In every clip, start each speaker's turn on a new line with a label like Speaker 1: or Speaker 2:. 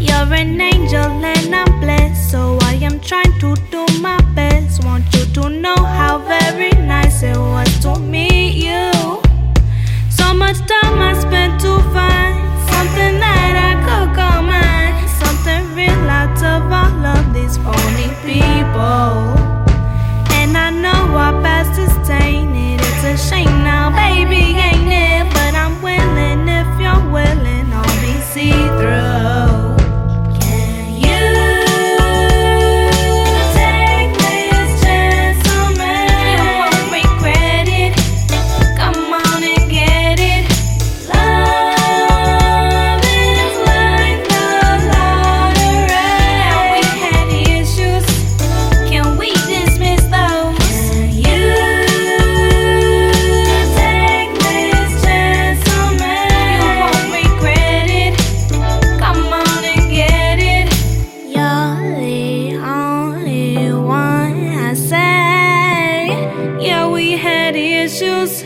Speaker 1: You're an angel and I'm blessed. Yeah, we had issues.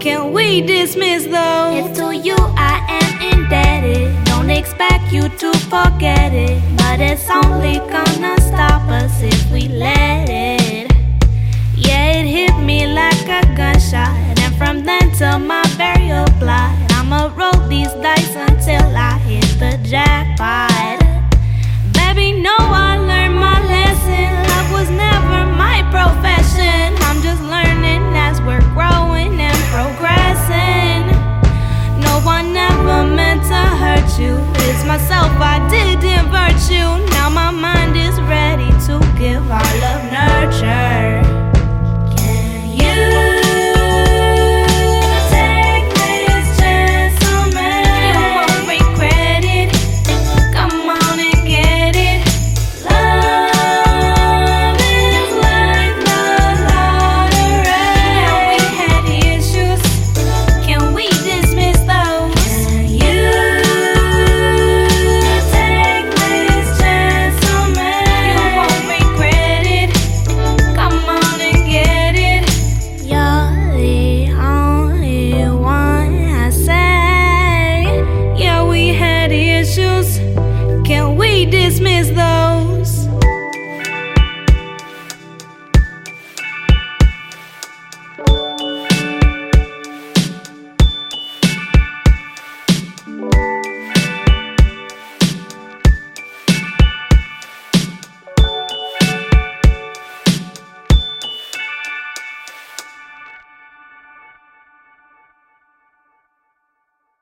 Speaker 1: Can we dismiss those? If to you I am indebted, don't expect you to forget it. But it's only gonna stop us if we let it.